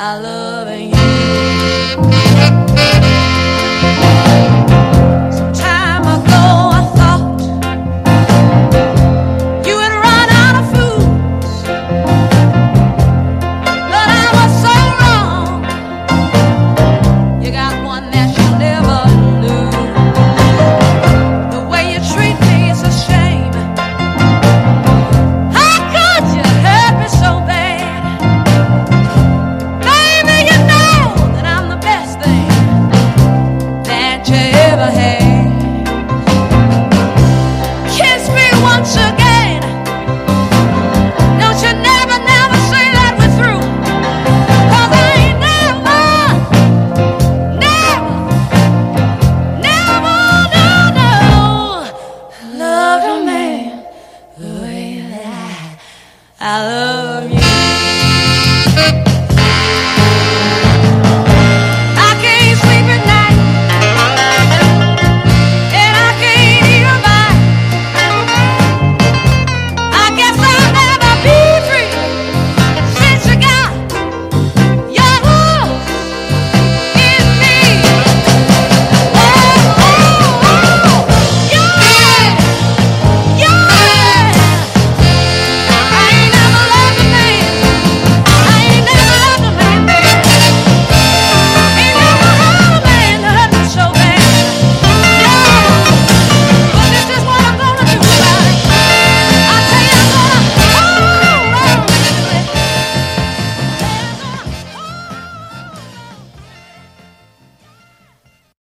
I love you. I love you.